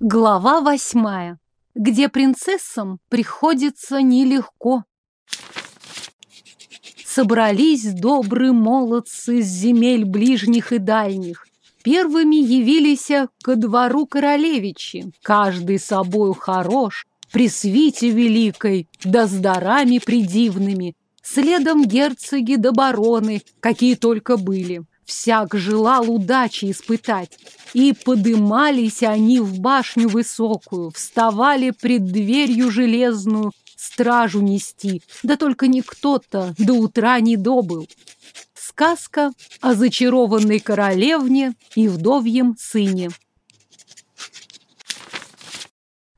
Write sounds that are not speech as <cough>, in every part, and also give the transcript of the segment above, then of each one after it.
Глава восьмая, где принцессам приходится нелегко. Собрались добрые молодцы с земель ближних и дальних. Первыми явились ко двору королевичи, каждый собою хорош, при свите великой, да с дарами придивными. Следом герцоги да бароны, какие только были. Всяк желал удачи испытать. И подымались они в башню высокую, вставали пред дверью железную, стражу нести. Да только никто-то до утра не добыл. Сказка о зачарованной королевне и вдовьем сыне.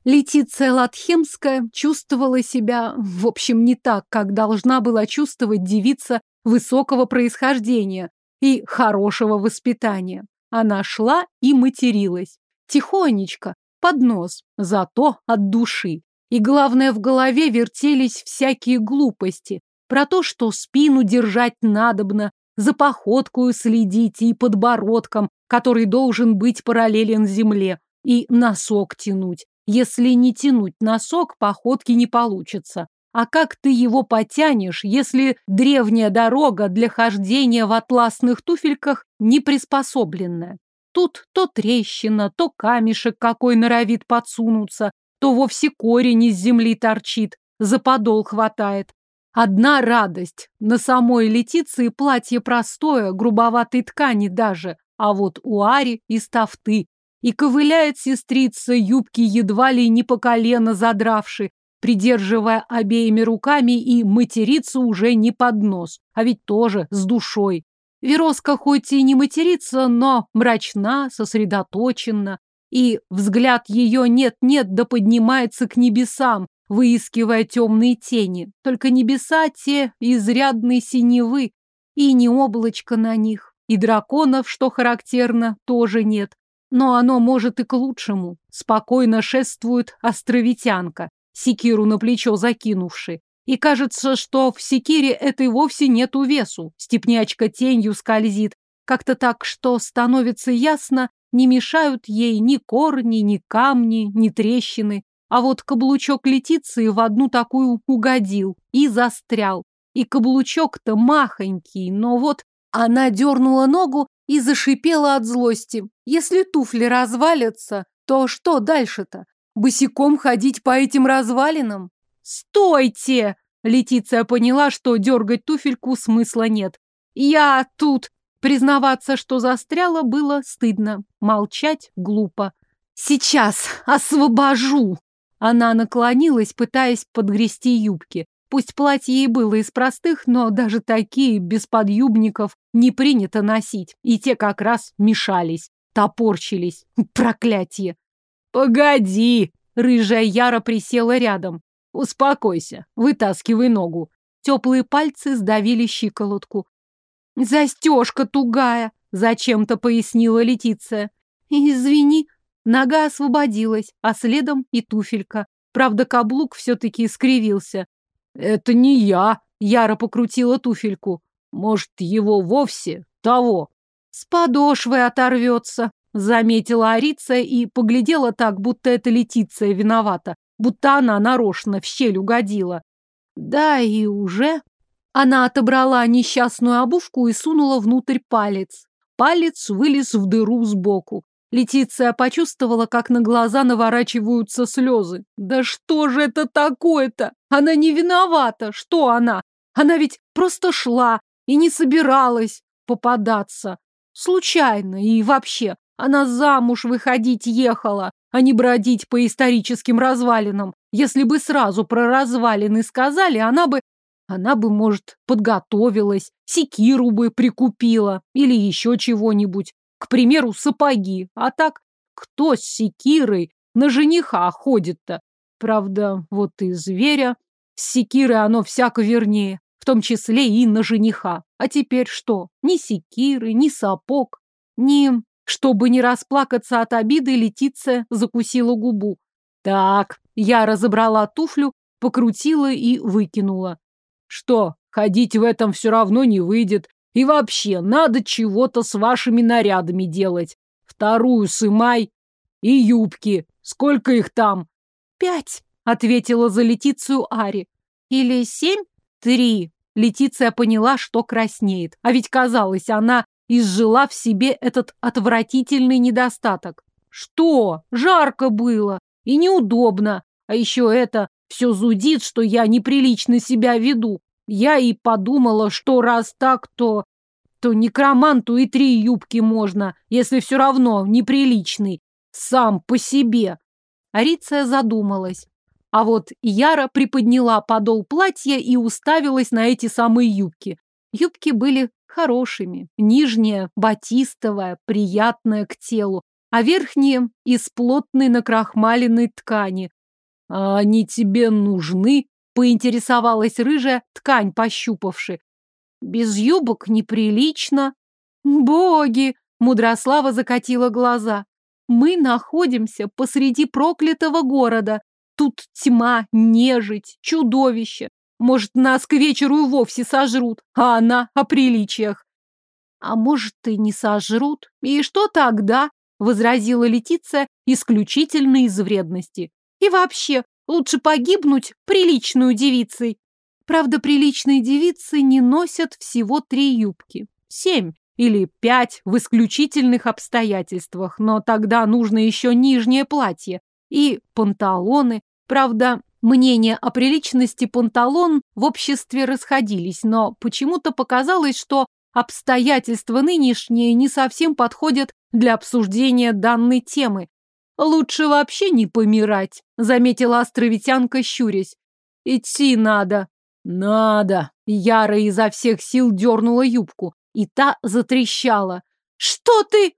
Летиция Латхемская чувствовала себя, в общем, не так, как должна была чувствовать девица высокого происхождения, и хорошего воспитания. Она шла и материлась. Тихонечко, под нос, зато от души. И главное, в голове вертелись всякие глупости. Про то, что спину держать надобно, за походкою следить и подбородком, который должен быть параллелен земле, и носок тянуть. Если не тянуть носок, походки не получится. А как ты его потянешь, если древняя дорога для хождения в атласных туфельках не приспособленная? Тут то трещина, то камешек какой норовит подсунуться, то вовсе корень из земли торчит, за подол хватает. Одна радость. На самой Летиции платье простое, грубоватой ткани даже, а вот у Ари из тафты. И ковыляет сестрица юбки едва ли не по колено задравши, придерживая обеими руками и материться уже не под нос, а ведь тоже с душой. Вероска хоть и не матерится, но мрачна, сосредоточена, и взгляд ее нет-нет да поднимается к небесам, выискивая темные тени. Только небеса те изрядной синевы, и не облачко на них, и драконов, что характерно, тоже нет. Но оно может и к лучшему. Спокойно шествует островитянка, секиру на плечо закинувши. И кажется, что в секире этой вовсе нету весу. Степнячка тенью скользит. Как-то так, что становится ясно, не мешают ей ни корни, ни камни, ни трещины. А вот каблучок Летиции в одну такую угодил и застрял. И каблучок-то махонький, но вот она дернула ногу и зашипела от злости. Если туфли развалятся, то что дальше-то? Босиком ходить по этим развалинам? Стойте! Летиция поняла, что дергать туфельку смысла нет. Я тут... Признаваться, что застряла, было стыдно. Молчать глупо. Сейчас освобожу! Она наклонилась, пытаясь подгрести юбки. Пусть платье и было из простых, но даже такие без подъюбников не принято носить. И те как раз мешались, топорчились. Проклятие! «Погоди!» — рыжая Яра присела рядом. «Успокойся, вытаскивай ногу». Теплые пальцы сдавили щиколотку. «Застежка тугая!» — зачем-то пояснила Летиция. «Извини». Нога освободилась, а следом и туфелька. Правда, каблук все-таки искривился. «Это не я!» — Яра покрутила туфельку. «Может, его вовсе того?» «С подошвы оторвется», Заметила Арица и поглядела так, будто это Летиция виновата, будто она нарочно в щель угодила. Да, и уже... Она отобрала несчастную обувку и сунула внутрь палец. Палец вылез в дыру сбоку. Летиция почувствовала, как на глаза наворачиваются слезы. Да что же это такое-то? Она не виновата. Что она? Она ведь просто шла и не собиралась попадаться. Случайно и вообще. Она замуж выходить ехала, а не бродить по историческим развалинам. Если бы сразу про развалины сказали, она бы... Она бы, может, подготовилась, секиру бы прикупила или еще чего-нибудь. К примеру, сапоги. А так, кто с секирой на жениха ходит-то? Правда, вот и зверя. С секирой оно всяко вернее, в том числе и на жениха. А теперь что? Ни секиры, ни сапог, ни чтобы не расплакаться от обиды, Летиция закусила губу. Так, я разобрала туфлю, покрутила и выкинула. Что, ходить в этом все равно не выйдет. И вообще, надо чего-то с вашими нарядами делать. Вторую сымай. И юбки. Сколько их там? Пять, ответила за Летицию Ари. Или семь? Три. Летиция поняла, что краснеет. А ведь казалось, она изжила в себе этот отвратительный недостаток. Что? Жарко было. И неудобно. А еще это все зудит, что я неприлично себя веду. Я и подумала, что раз так, то... То некроманту и три юбки можно, если все равно неприличный. Сам по себе. Ариция задумалась. А вот Яра приподняла подол платья и уставилась на эти самые юбки. Юбки были хорошими. Нижняя, батистовая, приятная к телу, а верхние из плотной накрахмаленной ткани. «А они тебе нужны?» — поинтересовалась рыжая, ткань пощупавши. «Без юбок неприлично». «Боги!» — Мудрослава закатила глаза. «Мы находимся посреди проклятого города. Тут тьма, нежить, чудовище. Может, нас к вечеру и вовсе сожрут, а она о приличиях. А может, и не сожрут. И что тогда? Возразила Летиция исключительно из вредности. И вообще, лучше погибнуть приличную девицей. Правда, приличные девицы не носят всего три юбки. Семь или пять в исключительных обстоятельствах, но тогда нужно еще нижнее платье и панталоны, Правда, мнения о приличности панталон в обществе расходились, но почему-то показалось, что обстоятельства нынешние не совсем подходят для обсуждения данной темы. Лучше вообще не помирать, заметила островитянка, щурясь. Идти надо. Надо. Яра изо всех сил дернула юбку, и та затрещала. Что ты?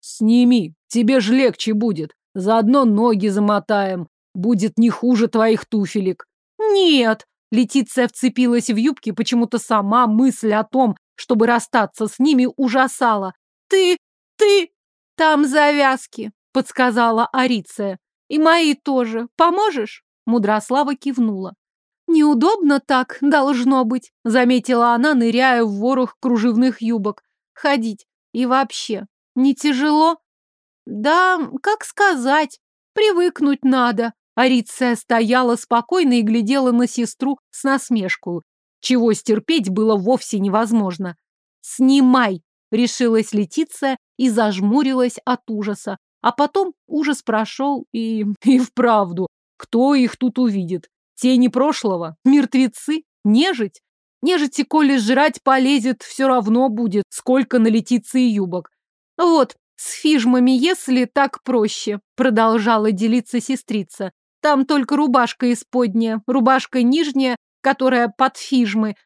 Сними, тебе ж легче будет. Заодно ноги замотаем будет не хуже твоих туфелек. Нет! Летиция вцепилась в юбки, почему-то сама мысль о том, чтобы расстаться с ними, ужасала. Ты, ты, там завязки, подсказала Ариция. И мои тоже. Поможешь? Мудрослава кивнула. Неудобно так должно быть, заметила она, ныряя в ворох кружевных юбок. Ходить. И вообще, не тяжело? Да, как сказать, привыкнуть надо. Ариция стояла спокойно и глядела на сестру с насмешку, чего стерпеть было вовсе невозможно. «Снимай!» — решилась Летиция и зажмурилась от ужаса. А потом ужас прошел и... <laughs> и вправду. Кто их тут увидит? Тени прошлого? Мертвецы? Нежить? Нежити, коли жрать полезет, все равно будет, сколько налетится и юбок. Вот, с фижмами, если так проще, продолжала делиться сестрица. Там только рубашка исподняя, рубашка нижняя, которая под фижмы.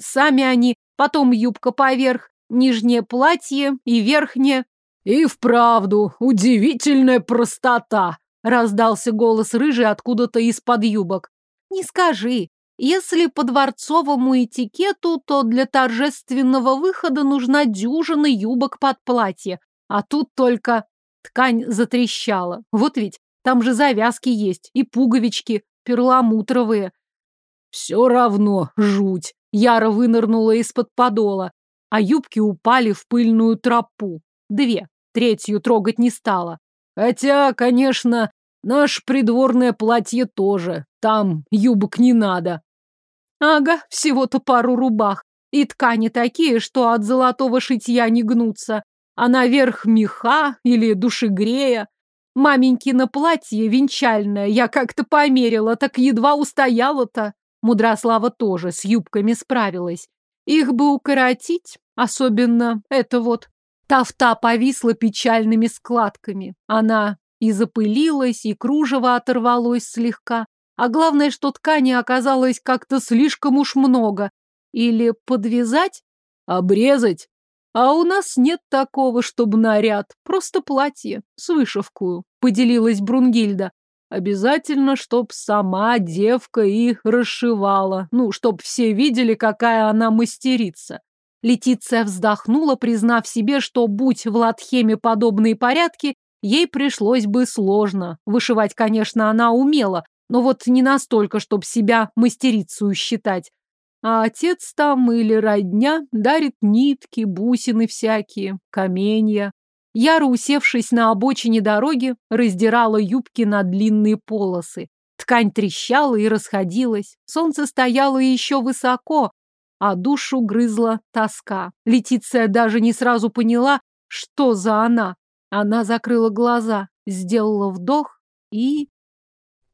Сами они, потом юбка поверх, нижнее платье и верхнее. И вправду, удивительная простота, раздался голос рыжий откуда-то из-под юбок. Не скажи. Если по дворцовому этикету, то для торжественного выхода нужна дюжина юбок под платье. А тут только ткань затрещала. Вот ведь там же завязки есть и пуговички перламутровые. Все равно жуть. Яра вынырнула из-под подола, а юбки упали в пыльную тропу. Две. Третью трогать не стала. Хотя, конечно, наш придворное платье тоже. Там юбок не надо. Ага, всего-то пару рубах. И ткани такие, что от золотого шитья не гнутся. А наверх меха или душегрея. Маменькино платье венчальное я как-то померила, так едва устояла-то. Мудрослава тоже с юбками справилась. Их бы укоротить, особенно это вот. Тафта повисла печальными складками. Она и запылилась, и кружево оторвалось слегка. А главное, что ткани оказалось как-то слишком уж много. Или подвязать? Обрезать? А у нас нет такого, чтобы наряд, просто платье с вышивкою, поделилась Брунгильда. Обязательно, чтоб сама девка и расшивала, ну, чтоб все видели, какая она мастерица. Летиция вздохнула, признав себе, что, будь в Латхеме подобные порядки, ей пришлось бы сложно. Вышивать, конечно, она умела, но вот не настолько, чтобы себя мастерицу считать. А отец там или родня дарит нитки, бусины всякие, каменья. Яра, усевшись на обочине дороги, раздирала юбки на длинные полосы. Ткань трещала и расходилась. Солнце стояло еще высоко, а душу грызла тоска. Летиция даже не сразу поняла, что за она. Она закрыла глаза, сделала вдох и...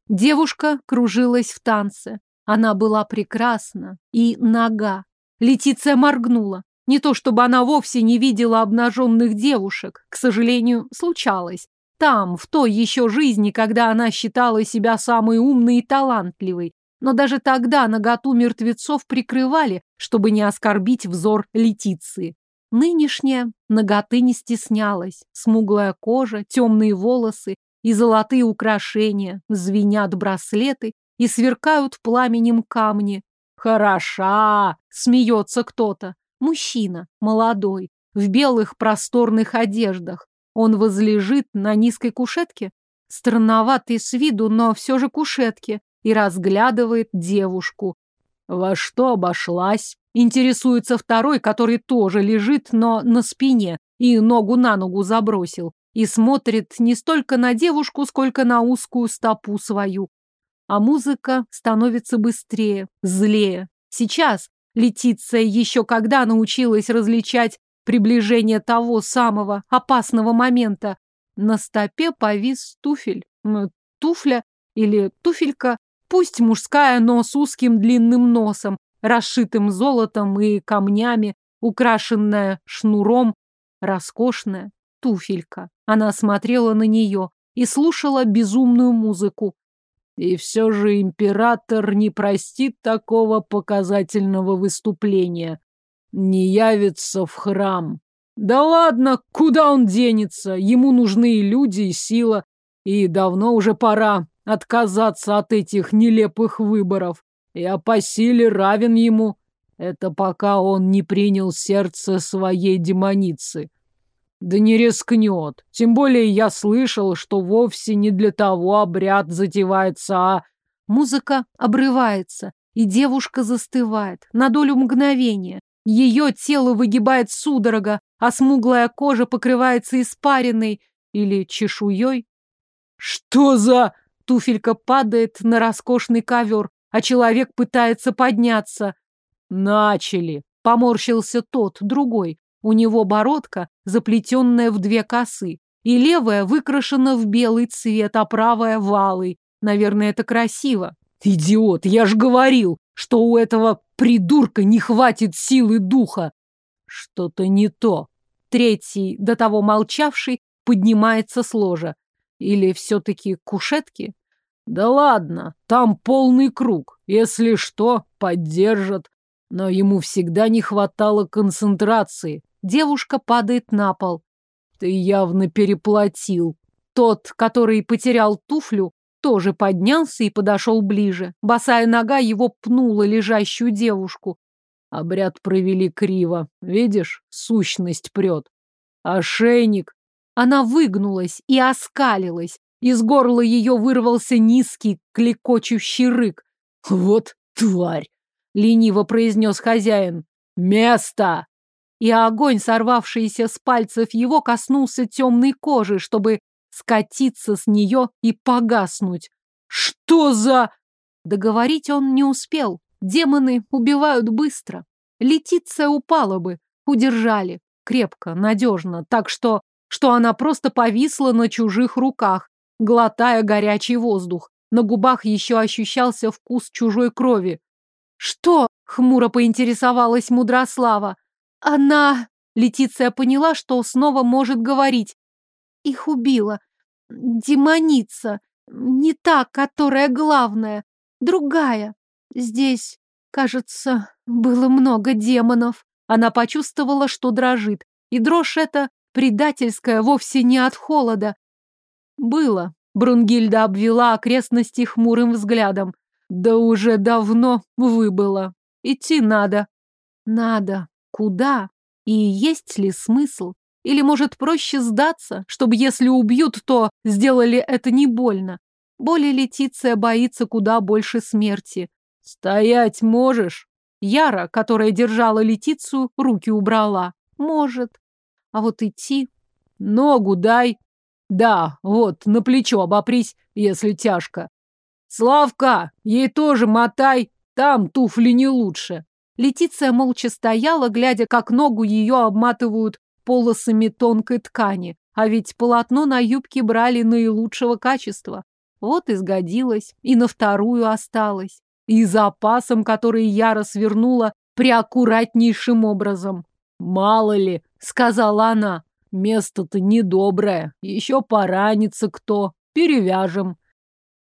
Девушка кружилась в танце. Она была прекрасна и нога. Летиция моргнула. Не то чтобы она вовсе не видела обнаженных девушек. К сожалению, случалось. Там, в той еще жизни, когда она считала себя самой умной и талантливой. Но даже тогда наготу мертвецов прикрывали, чтобы не оскорбить взор Летиции. Нынешняя наготы не стеснялась. Смуглая кожа, темные волосы и золотые украшения, звенят браслеты и сверкают пламенем камни. «Хороша!» — смеется кто-то. Мужчина, молодой, в белых просторных одеждах. Он возлежит на низкой кушетке, странноватый с виду, но все же кушетке, и разглядывает девушку. Во что обошлась? Интересуется второй, который тоже лежит, но на спине, и ногу на ногу забросил, и смотрит не столько на девушку, сколько на узкую стопу свою. А музыка становится быстрее, злее. Сейчас Летиция еще когда научилась различать приближение того самого опасного момента. На стопе повис туфель. Туфля или туфелька, пусть мужская, но с узким длинным носом, расшитым золотом и камнями, украшенная шнуром, роскошная туфелька. Она смотрела на нее и слушала безумную музыку. И все же император не простит такого показательного выступления. Не явится в храм. Да ладно, куда он денется? Ему нужны и люди, и сила. И давно уже пора отказаться от этих нелепых выборов. Я по силе равен ему. Это пока он не принял сердце своей демоницы. Да не рискнет. Тем более я слышал, что вовсе не для того обряд затевается, а... Музыка обрывается, и девушка застывает на долю мгновения. Ее тело выгибает судорога, а смуглая кожа покрывается испариной или чешуей. Что за... Туфелька падает на роскошный ковер, а человек пытается подняться. Начали. Поморщился тот, другой. У него бородка, заплетенная в две косы, и левая выкрашена в белый цвет, а правая — валой. Наверное, это красиво. Идиот, я ж говорил, что у этого придурка не хватит силы духа. Что-то не то. Третий, до того молчавший, поднимается с ложа. Или все-таки кушетки? Да ладно, там полный круг. Если что, поддержат. Но ему всегда не хватало концентрации. Девушка падает на пол. Ты явно переплатил. Тот, который потерял туфлю, тоже поднялся и подошел ближе. Босая нога его пнула лежащую девушку. Обряд провели криво. Видишь, сущность прет. Ошейник. Она выгнулась и оскалилась. Из горла ее вырвался низкий, клекочущий рык. Вот тварь! Лениво произнес хозяин. Место! И огонь, сорвавшийся с пальцев его, коснулся темной кожи, чтобы скатиться с нее и погаснуть. «Что за...» Договорить он не успел. Демоны убивают быстро. Летиция упала бы, удержали. Крепко, надежно, так что... что она просто повисла на чужих руках, глотая горячий воздух. На губах еще ощущался вкус чужой крови. «Что?» — хмуро поинтересовалась Мудрослава. Она... Летиция поняла, что снова может говорить. Их убила. Демоница. Не та, которая главная. Другая. Здесь, кажется, было много демонов. Она почувствовала, что дрожит. И дрожь эта предательская вовсе не от холода. Было. Брунгильда обвела окрестности хмурым взглядом. Да уже давно выбыло. Идти надо. Надо. Куда? И есть ли смысл? Или, может, проще сдаться, чтобы, если убьют, то сделали это не больно? Боли Летиция боится куда больше смерти. «Стоять можешь?» Яра, которая держала Летицию, руки убрала. «Может. А вот идти Ногу дай. Да, вот, на плечо обопрись, если тяжко. Славка, ей тоже мотай, там туфли не лучше. Летиция молча стояла, глядя, как ногу ее обматывают полосами тонкой ткани, а ведь полотно на юбке брали наилучшего качества. Вот и сгодилось, и на вторую осталось, и запасом, который Яра свернула преаккуратнейшим образом. «Мало ли», — сказала она, — «место-то недоброе, еще поранится кто, перевяжем».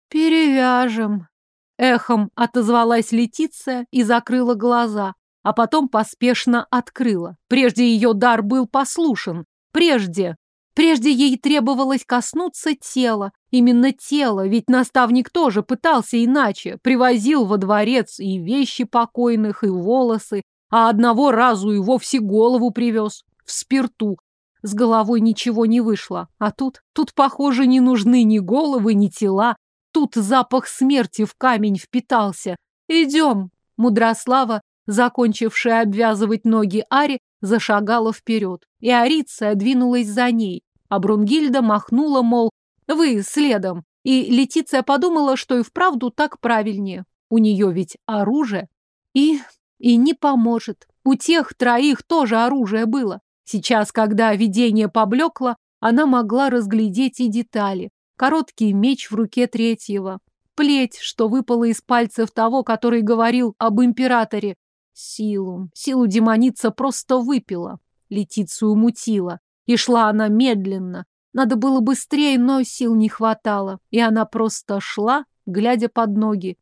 «Перевяжем», — эхом отозвалась Летиция и закрыла глаза, а потом поспешно открыла. Прежде ее дар был послушен, прежде Прежде ей требовалось коснуться тела. Именно тела, ведь наставник тоже пытался иначе. Привозил во дворец и вещи покойных, и волосы, а одного разу и вовсе голову привез. В спирту. С головой ничего не вышло. А тут, тут, похоже, не нужны ни головы, ни тела. Тут запах смерти в камень впитался. Идем. Мудрослава, закончившая обвязывать ноги Ари, зашагала вперед. И Ариция двинулась за ней. А Брунгильда махнула, мол, вы следом. И Летиция подумала, что и вправду так правильнее. У нее ведь оружие. И... и не поможет. У тех троих тоже оружие было. Сейчас, когда видение поблекло, она могла разглядеть и детали. Короткий меч в руке третьего. Плеть, что выпала из пальцев того, который говорил об императоре. Силу. Силу демоница просто выпила. Летицию мутила. И шла она медленно. Надо было быстрее, но сил не хватало. И она просто шла, глядя под ноги.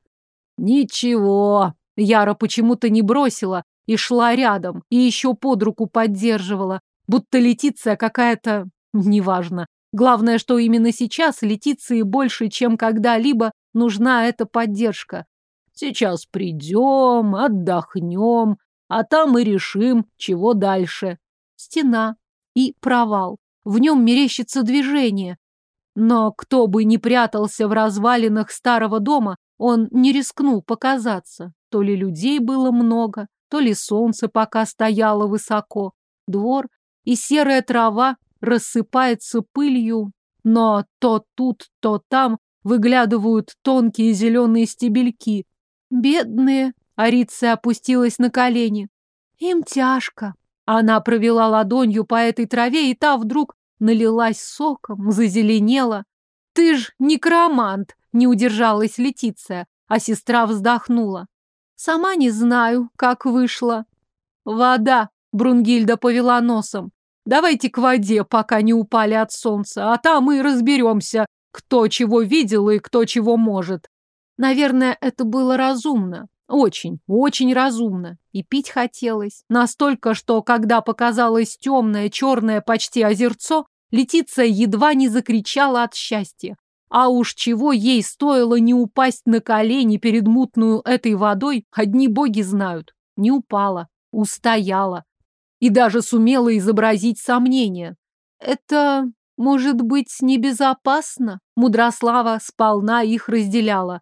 Ничего. Яра почему-то не бросила и шла рядом, и еще под руку поддерживала. Будто Летиция какая-то... Неважно. Главное, что именно сейчас Летиции больше, чем когда-либо, нужна эта поддержка. Сейчас придем, отдохнем, а там и решим, чего дальше. Стена и провал. В нем мерещится движение. Но кто бы ни прятался в развалинах старого дома, он не рискнул показаться. То ли людей было много, то ли солнце пока стояло высоко. Двор и серая трава рассыпается пылью, но то тут, то там выглядывают тонкие зеленые стебельки. Бедные, Ариция опустилась на колени. Им тяжко. Она провела ладонью по этой траве, и та вдруг налилась соком, зазеленела. «Ты ж некромант!» — не удержалась Летиция, а сестра вздохнула. «Сама не знаю, как вышло». «Вода!» — Брунгильда повела носом. «Давайте к воде, пока не упали от солнца, а там и разберемся, кто чего видел и кто чего может». Наверное, это было разумно. Очень, очень разумно. И пить хотелось. Настолько, что, когда показалось темное, черное почти озерцо, Летиция едва не закричала от счастья. А уж чего ей стоило не упасть на колени перед мутную этой водой, одни боги знают. Не упала, устояла. И даже сумела изобразить сомнение. Это, может быть, небезопасно? Мудрослава сполна их разделяла.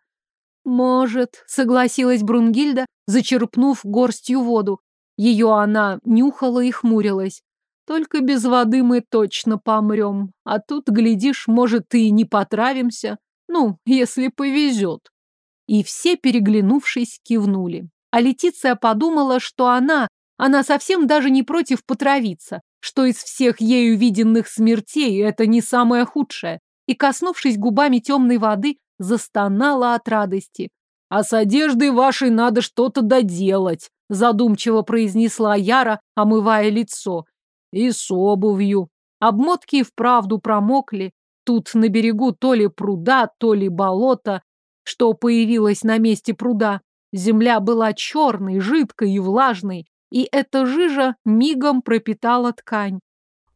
«Может», — согласилась Брунгильда, зачерпнув горстью воду. Ее она нюхала и хмурилась. «Только без воды мы точно помрем. А тут, глядишь, может, и не потравимся. Ну, если повезет». И все, переглянувшись, кивнули. А Летиция подумала, что она, она совсем даже не против потравиться, что из всех ею виденных смертей это не самое худшее. И, коснувшись губами темной воды, застонала от радости. «А с одеждой вашей надо что-то доделать», задумчиво произнесла Яра, омывая лицо. «И с обувью». Обмотки и вправду промокли. Тут на берегу то ли пруда, то ли болото, что появилось на месте пруда. Земля была черной, жидкой и влажной, и эта жижа мигом пропитала ткань.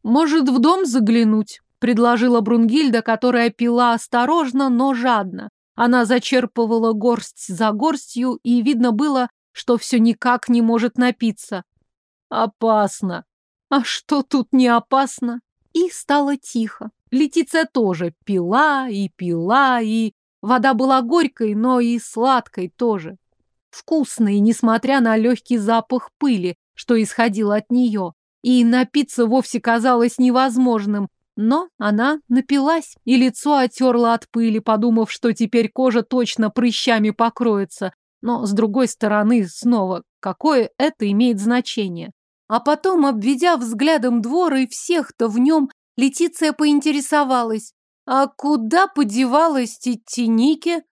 «Может, в дом заглянуть?» предложила Брунгильда, которая пила осторожно, но жадно. Она зачерпывала горсть за горстью, и видно было, что все никак не может напиться. Опасно. А что тут не опасно? И стало тихо. Летиция тоже пила и пила, и... Вода была горькой, но и сладкой тоже. Вкусной, несмотря на легкий запах пыли, что исходил от нее. И напиться вовсе казалось невозможным, Но она напилась и лицо отерла от пыли, подумав, что теперь кожа точно прыщами покроется. Но, с другой стороны, снова, какое это имеет значение? А потом, обведя взглядом двор и всех-то в нем, Летиция поинтересовалась. А куда подевалась Тиники?